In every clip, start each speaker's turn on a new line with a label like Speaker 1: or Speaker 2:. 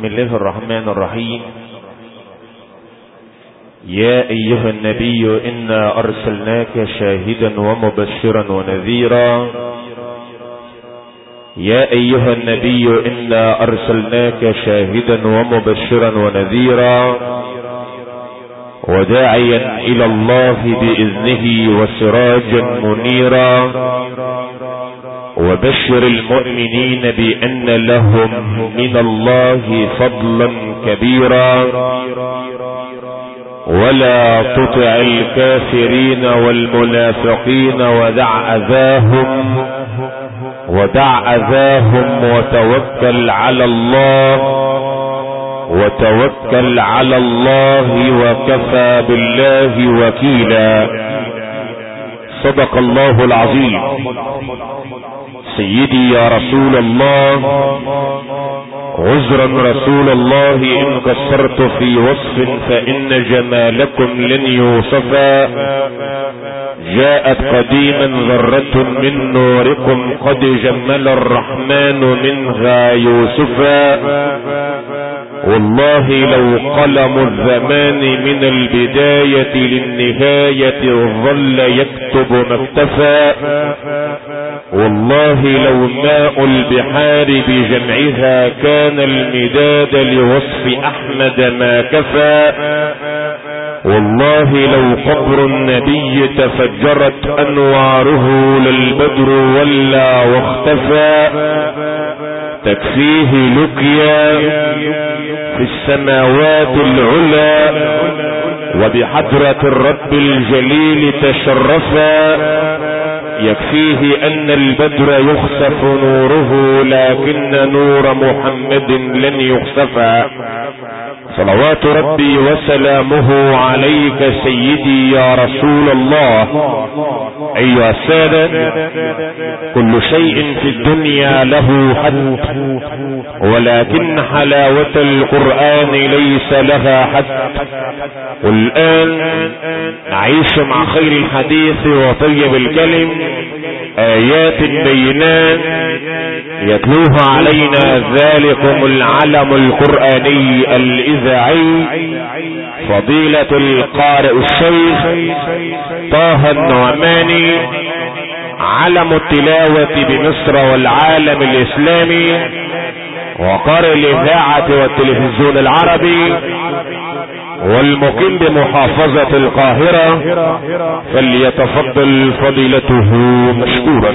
Speaker 1: بسم الله الرحمن الرحيم. يا أيها النبي إنا أرسلناك شاهدا ومبشرا ونذيرا. يا أيها النبي إنا أرسلناك شاهدا ومبشرا ونذيرا. وداعيا إلى الله بإذنه وسراجا منيرا. وبشر المؤمنين بأن لهم من الله فضلا كبيرا. ولا تطع الكافرين والمنافقين ودع أذاهم ودع أذاهم وتوكل على الله وتوكل على الله وكفى بالله وكيلا. صدق الله العظيم. سيدي يا رسول الله. عذرا رسول الله إن قصرت في وصف فإن جمالكم لن يوصفا جاءت قديما ذرة من نوركم قد جمل الرحمن منها يوسفا والله لو قلم الزمان من البداية للنهاية ظل يكتب ما اكتفى. والله لو ماء البحار بجمعها كان المداد لوصف أحمد ما كفى. والله لو قبر النبي تفجرت أنواره للبدر ولا واختفى. تكفيه لقيا في السماوات العلا وبحضرة الرب الجليل تشرفا. يكفيه أن البدر يخسف نوره لكن نور محمد لن يخسفا. صلوات ربي وسلامه عليك سيدي يا رسول الله. أيها السادة كل شيء في الدنيا له حد ولكن حلاوة القرآن ليس لها حد. والآن نعيش مع خير الحديث وطيب الكلم. آيات بينات يتلوها علينا ذلكم العلم القرآني الإذاعي فضيلة القارئ الشيخ طه النعماني علم التلاوة بمصر والعالم الإسلامي وقارئ الإذاعة والتلفزيون العربي والمقيم بمحافظة القاهرة فليتفضل فضيلته مشكورا.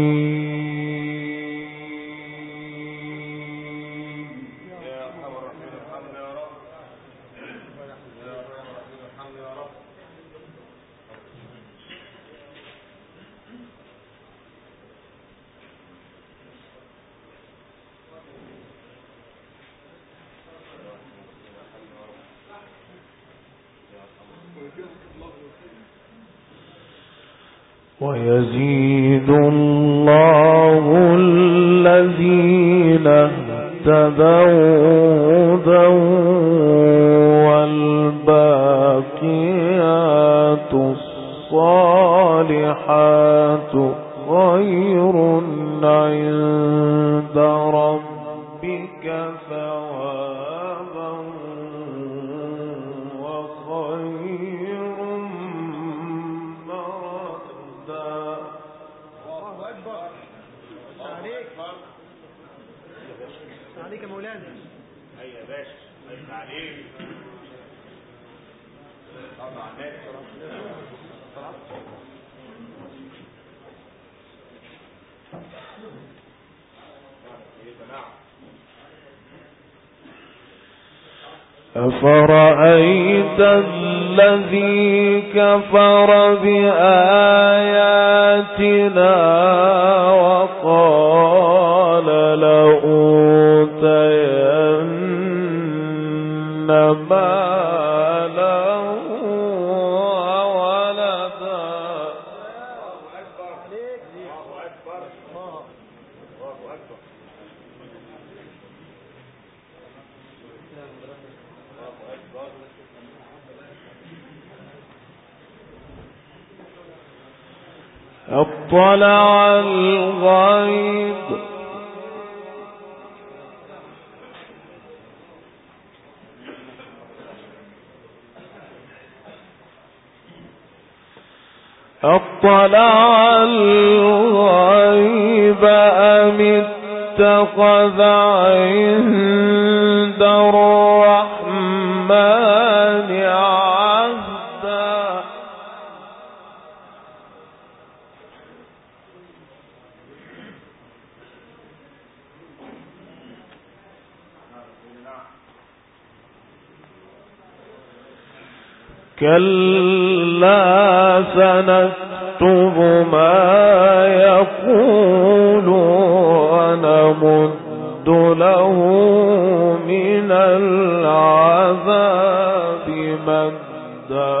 Speaker 2: أفرأيت الذي كفر بآياتنا وقال لأوتين مالا اطلع الغيب. أطلع الغيب أم اتخذ كلا سنكتب ما يقول ونمد له من العذاب مدا.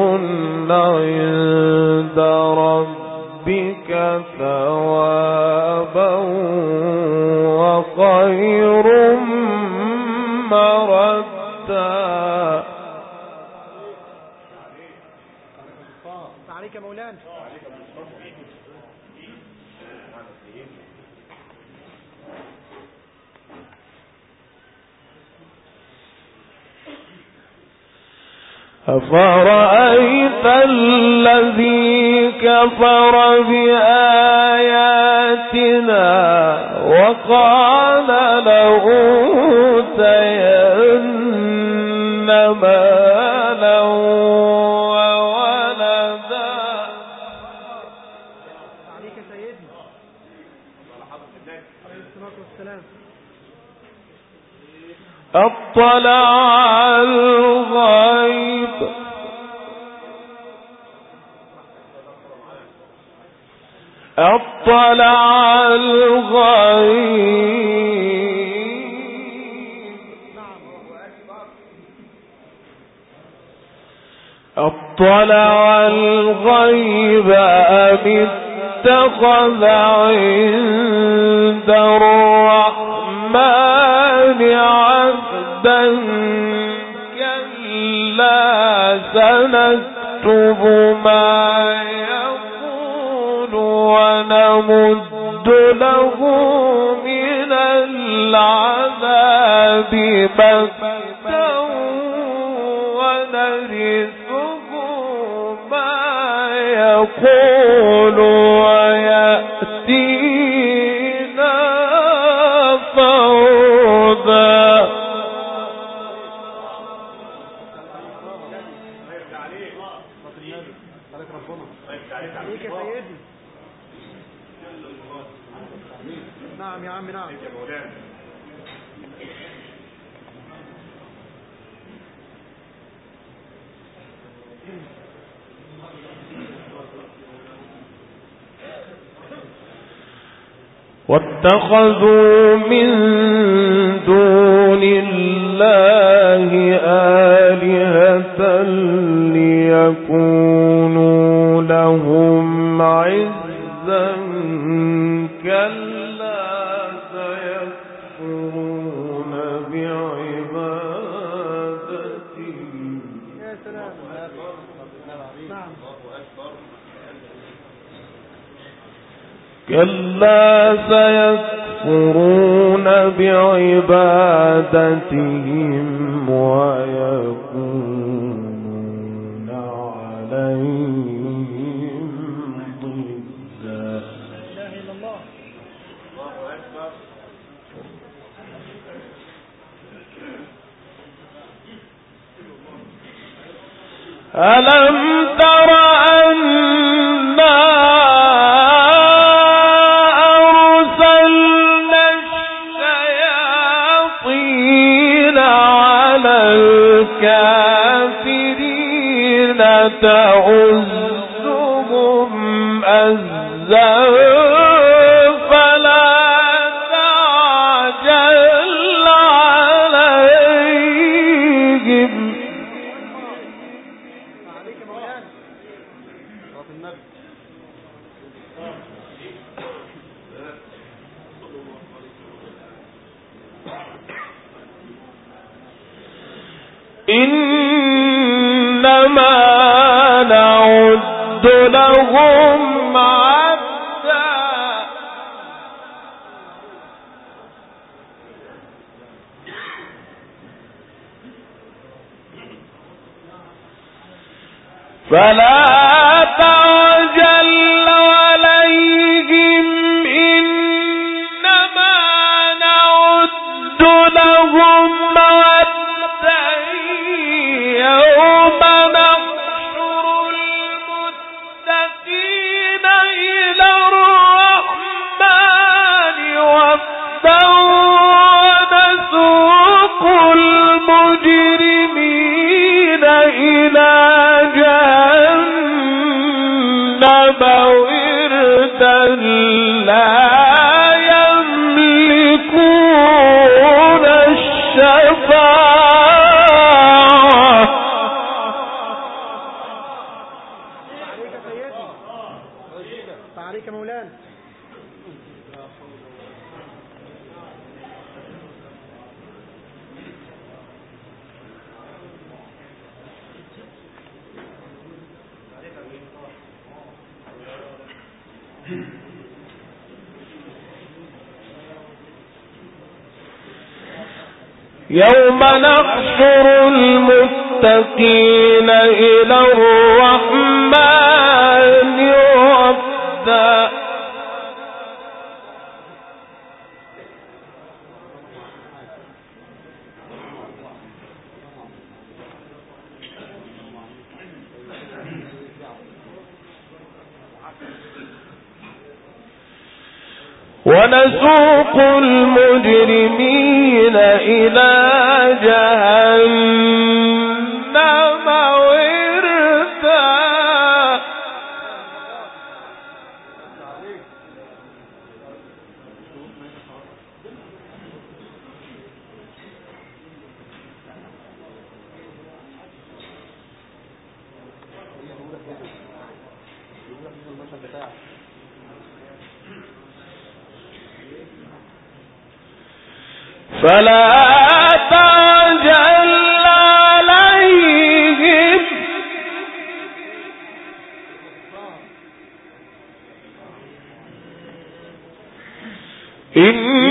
Speaker 2: أفرأيت الذي كفر بآياتنا وقال له تين مالا وولدا؟
Speaker 3: يا سيدنا عليه الصلاة
Speaker 2: اطلع الغيب أم اتخذ عند الرحمن عهدا كلا سنكتب ما يقول ونمد له من العذاب مدا واتخذوا من دون الله آلهة كلا سيكفرون بعبادتهم ويكونون عليهم ضدا. ألم ترى الكافرين تعزهم أزواجا
Speaker 3: عليك مولانا.
Speaker 2: يوم نحشر المتقين إلى الرحمن
Speaker 3: إن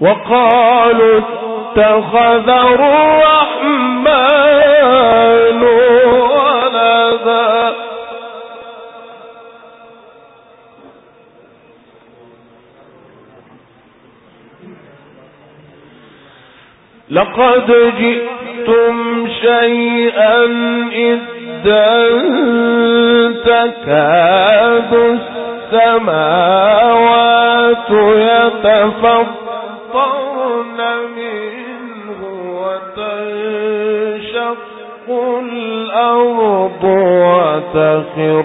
Speaker 2: وقالوا اتخذ الرحمن ولدا. لقد جئتم شيئا إذا تكاد السماوات يتفضل الأرض وتخر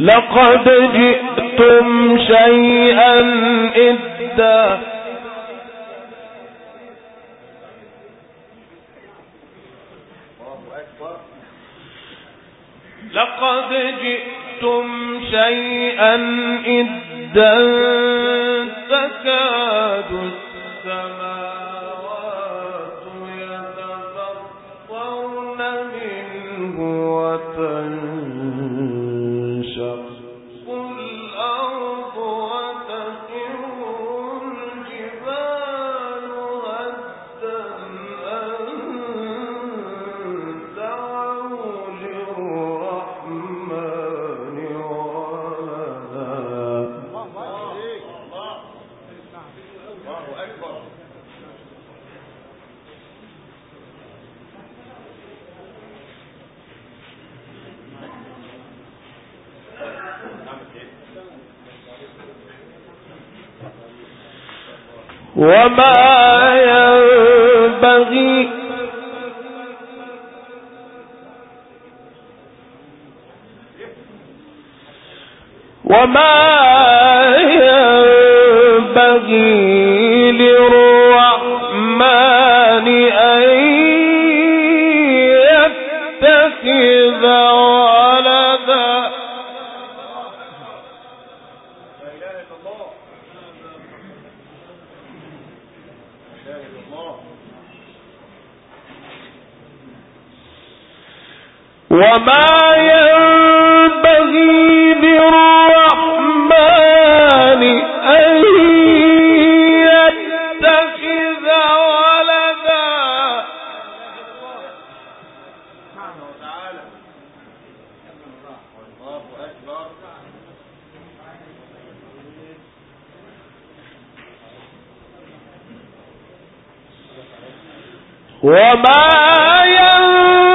Speaker 2: لقد جئتم شيئا إدا. لقد جئتم شيئا إدا. تكاد السماء وما ينبغي وما ينبغي لروح وما ينبغي للرحمن أن يتخذ ولدا وما ينبغي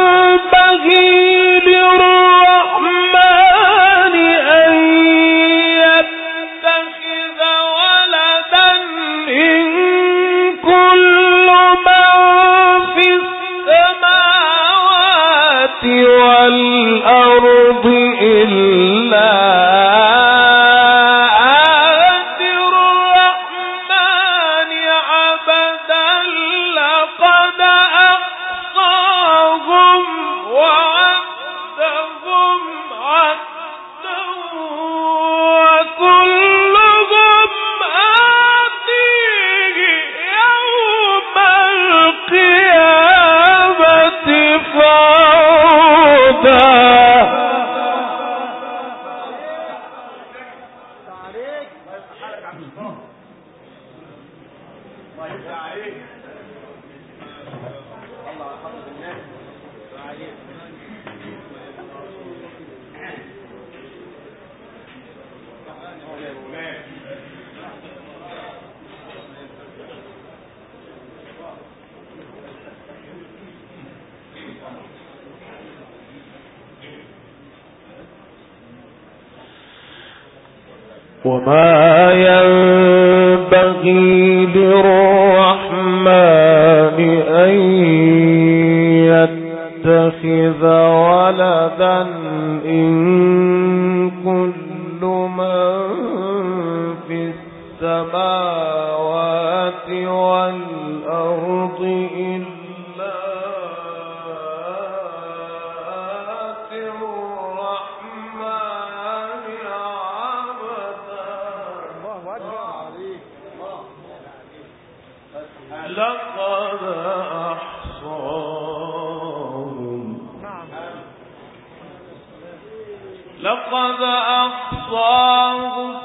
Speaker 2: لقد أحصاهم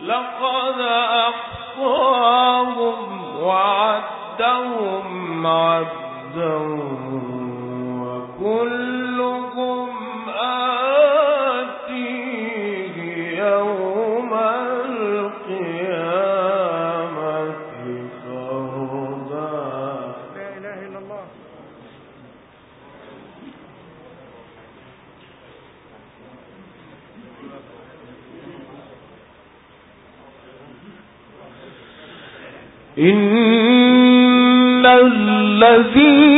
Speaker 2: لقد أحصاهم وعدهم
Speaker 3: عدهم.
Speaker 2: إن الذين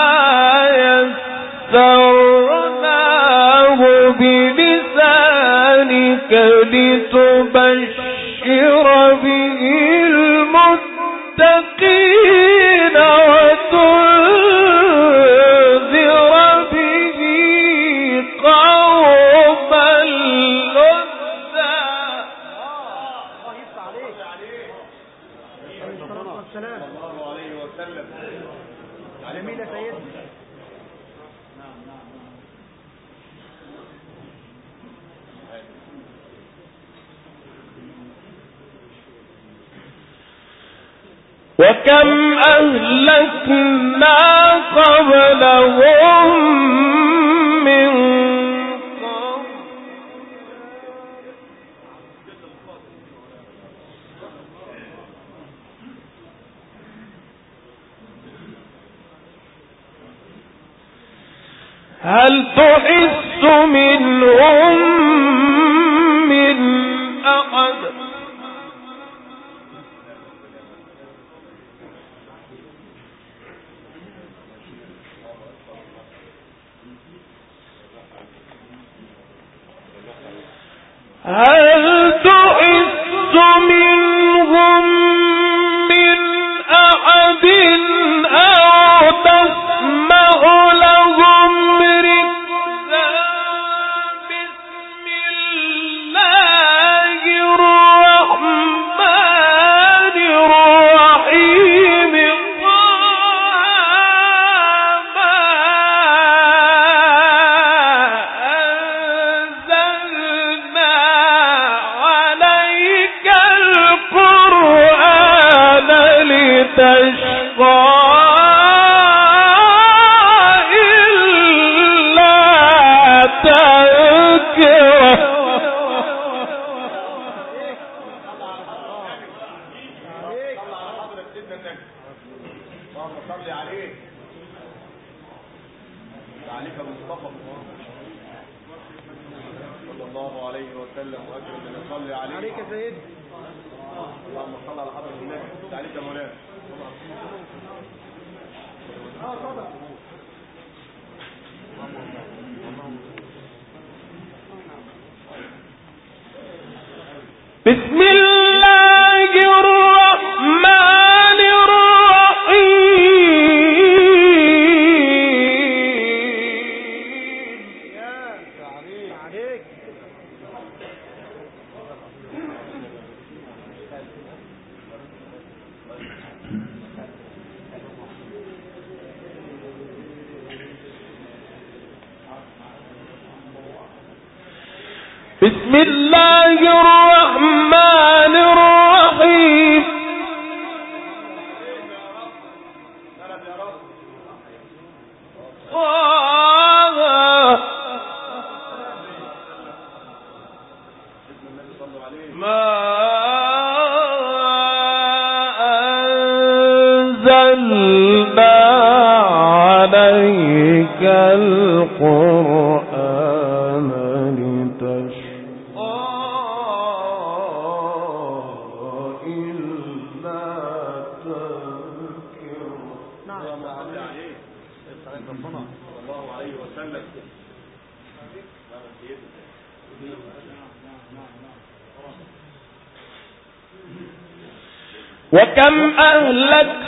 Speaker 2: لتبشر كم أهلكنا قبلهم من هل تحس منهم بسم الله الرحمن أهلك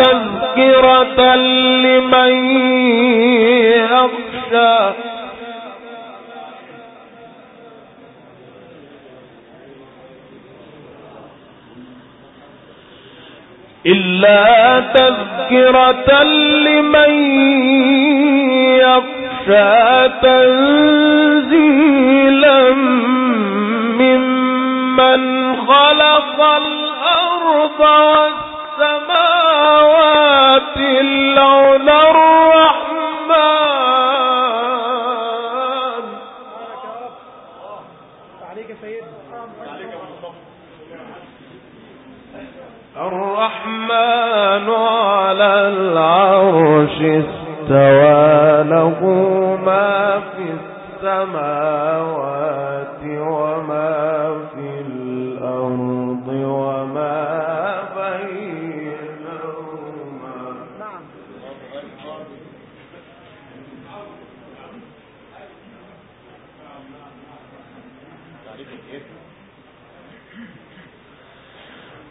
Speaker 2: تذكرة لمن يخشى. إلا تذكرة لمن يخشى تنزيلا ممن خلق الأرض والسماوات استوى له ما في السماوات.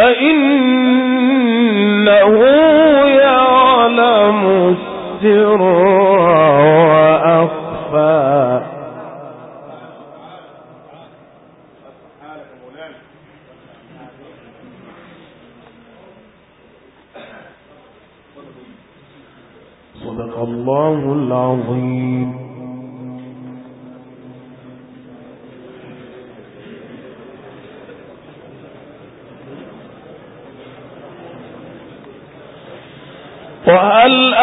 Speaker 2: فإنه يعلم السر وأخفى. صدق الله العظيم.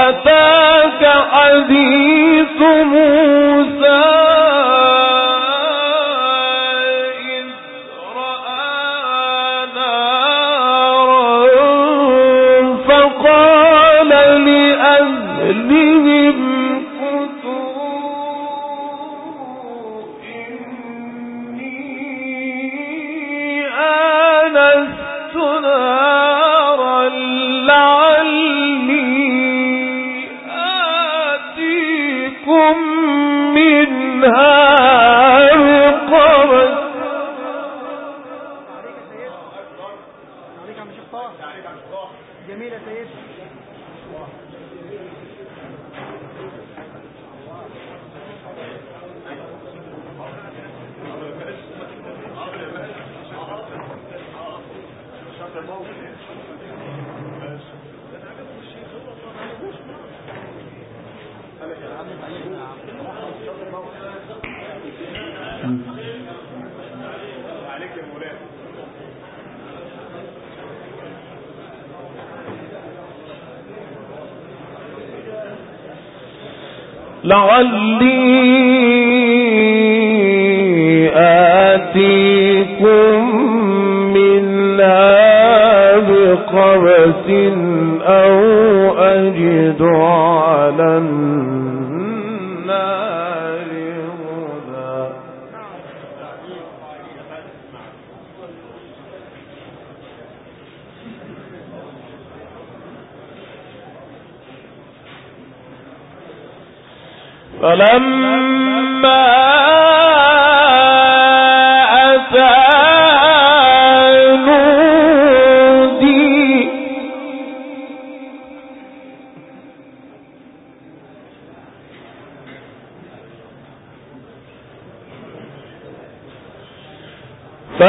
Speaker 2: أتاك حديث موسى. منها بقبس لعلي آتيكم منها بقبس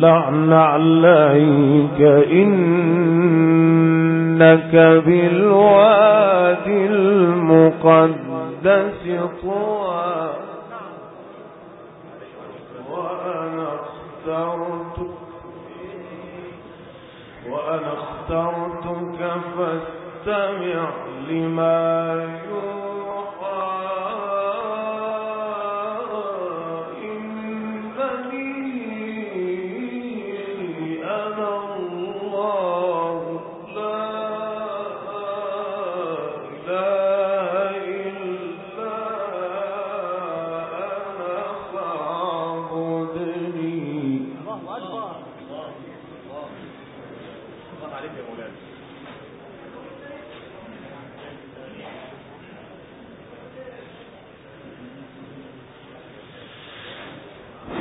Speaker 2: لعن
Speaker 3: عليك
Speaker 2: إنك بالواد المقدس طوى. وأنا اخترت أنا اخترتك فاستمع لما
Speaker 4: يقول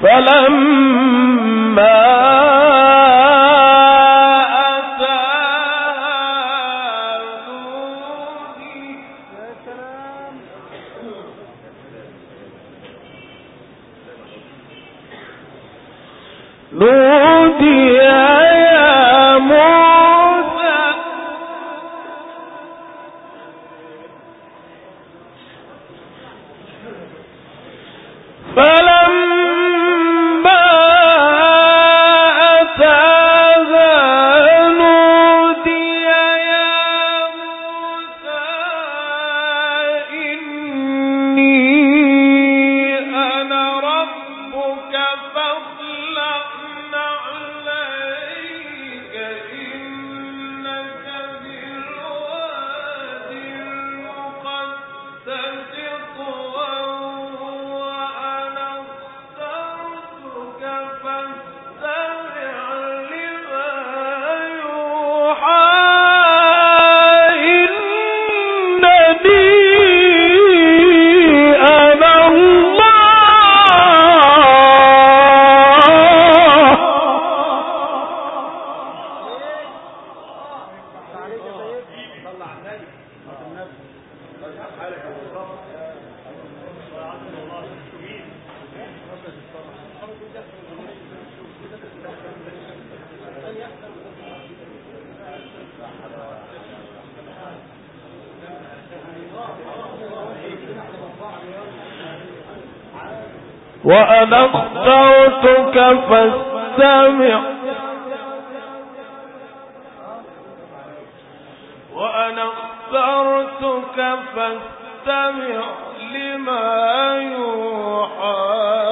Speaker 2: ولم استغفرتك فاستمع لما يوحى.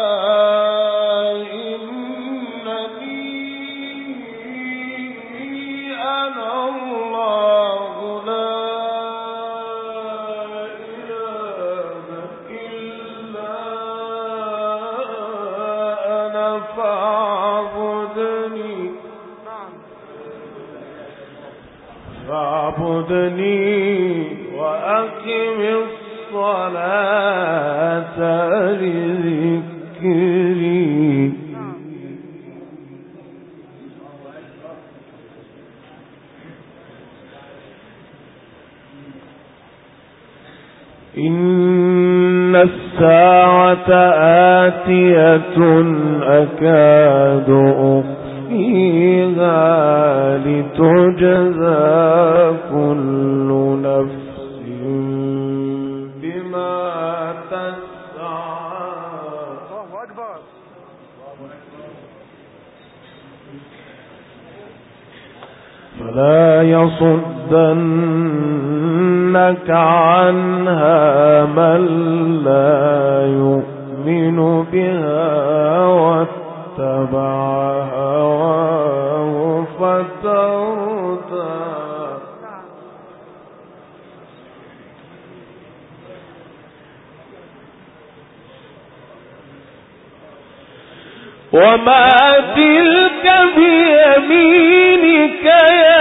Speaker 2: الساعة آتية أكاد أخفيها لتجزى كل نفس بما تسعى.
Speaker 3: الله أكبر
Speaker 2: فلا يصدنك عنها من لا يؤمن بها واتبع هواه فتردى وما تلك بيمينك يا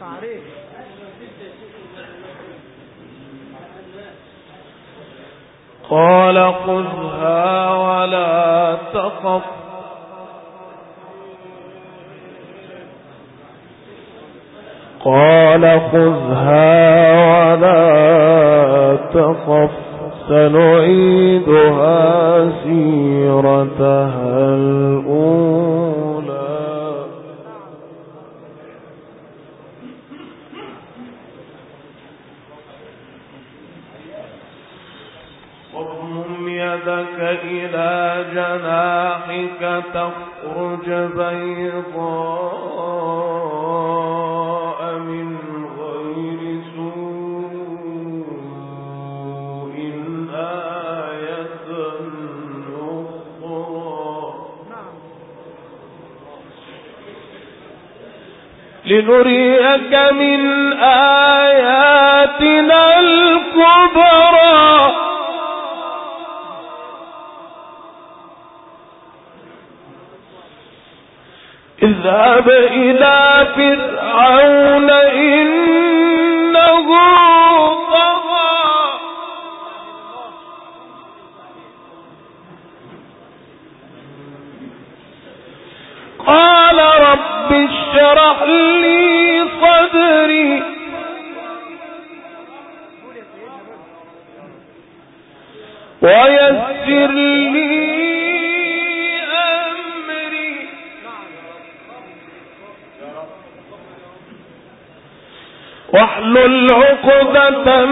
Speaker 3: تعريف
Speaker 2: قال خذها ولا تخف. قال خذها ولا تخف. سنعيدها سيرتها الأولى. جناحك تخرج بيضاء من غير سوء آية أخرى لنريك من آياتنا الكبرى. اذهب إلى فرعون إنه طغى. قال رب اشرح لي صدري. ويسر لي واحلل عقدة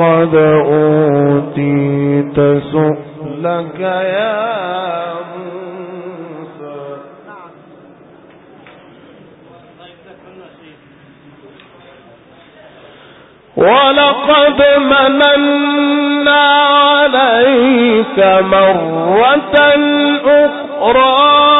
Speaker 2: قد أوتيت سؤلك يا ولقد مننا عليك مرة أخرى.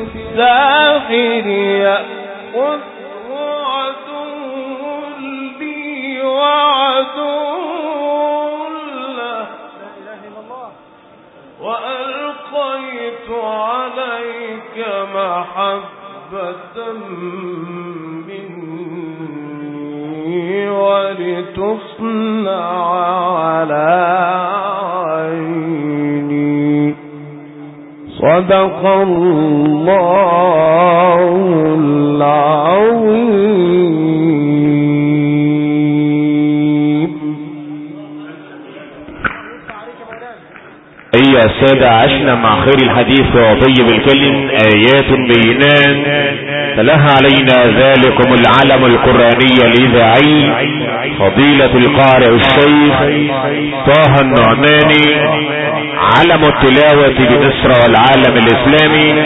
Speaker 2: محبة مني ولتصنع على عيني. صدق الله العظيم.
Speaker 1: السادة عشنا مع خير الحديث وطيب الكلم آيات بينات تلاها علينا ذلكم العلم القرآني الإذاعي فضيلة القارئ الشيخ طه النعماني علم التلاوة بمصر والعالم الإسلامي.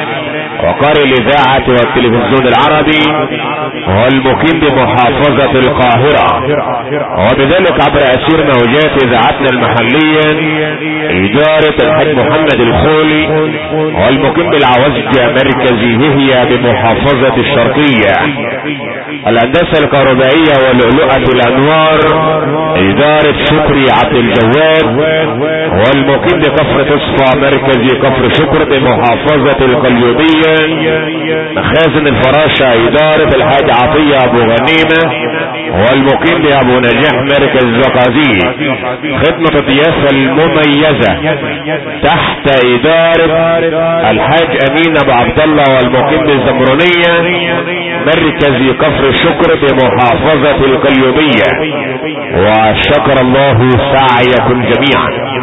Speaker 1: وقارئ الإذاعة والتلفزيون العربي والمقيم بمحافظة القاهرة. وبذلك عبر أسير موجات إذاعتنا المحلية إدارة الحاج محمد الخولي والمقيم بالعوزجة مركزي وهي بمحافظة الشرقية. الهندسة الكهربائية ولؤلؤة الأنوار إدارة شكري عبد الجواد والمقيم بكفر تصفى مركزي كفر شكر بمحافظة القليوبية. مخازن الفراشة إدارة الحاج عطية أبو غنيمة والمقيم بأبو نجاح مركز زقازيق خدمة الضيافة المميزة تحت إدارة الحاج أمين أبو عبد الله والمقيم بالزمرونية مركز كفر الشكر بمحافظة القليوبية. وشكر الله سعيكم جميعا.